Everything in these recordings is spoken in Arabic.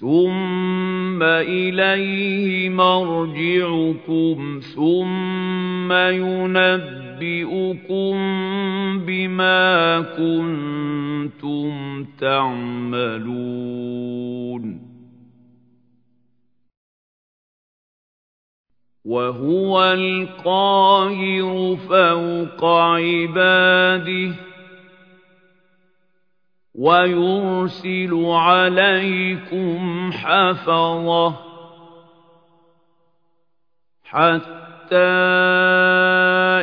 ثُمَّ إِلَيْهِ مَرْجِعُكُمْ ثُمَّ يُنَبِّئُكُم بِمَا كُنتُمْ تَعْمَلُونَ وَهُوَ الْقَاهِرُ فَوْقَ عِبَادِهِ وَيُرْسِلُ عَلَيْكُمْ حَفَظَةً حَتَّى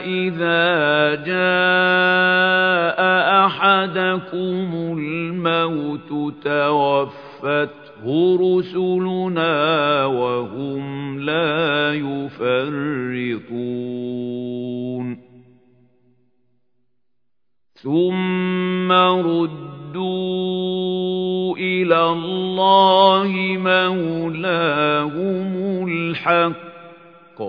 إِذَا جَاءَ أَحَدَكُمُ الْمَوْتُ تَوَفَّتْهُ رُسُلُنَا وَهُمْ لَا يُفَرِّطُونَ. ثُمَّ رُدُّوا رُدُّوا إِلَى اللَّهِ مَوْلَاهُمُ الْحَقِّ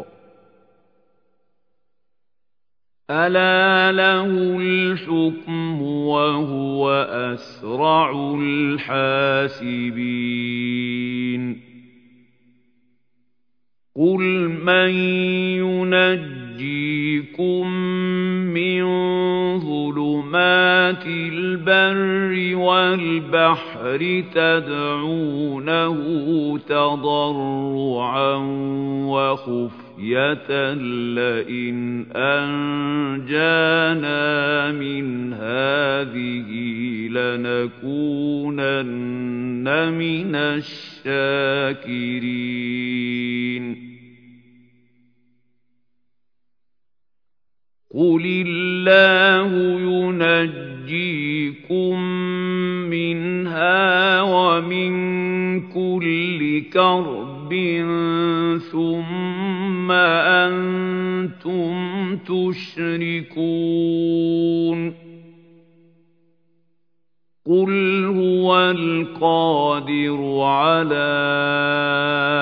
أَلَا لَهُ الْحُكْمُ وَهُوَ أَسْرَعُ الْحَاسِبِينَ قُلْ مَن يُنَجِّيكُم مِّن ظُلُمَاتِ الْبَرِّ وَالْبَحْرِ تَدْعُونَهُ تَضَرُّعًا وَخُفْيَةً لَّئِنْ أَنجَانَا مِنْ هَٰذِهِ لَنَكُونَنَّ مِنَ الشَّاكِرِينَ. قُلِ اللَّهُ يُنَجِّيكُم مِّنْهَا وَمِن كُلِّ كَرْبٍ ثُمَّ أَنتُمْ تُشْرِكُونَ. قُلْ هُوَ الْقَادِرُ عَلَىٰ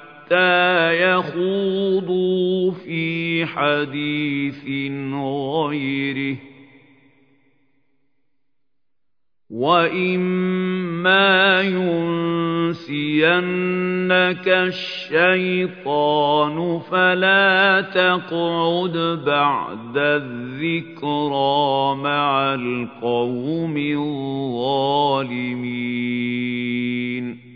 حَتَّى يَخُوضُوا فِي حَدِيثٍ غَيْرِهِ. وَإِمَّا يُنسِيَنَّكَ الشَّيْطَانُ فَلَا تَقْعُدْ بَعْدَ الذِّكْرَىٰ مَعَ الْقَوْمِ الظَّالِمِينَ.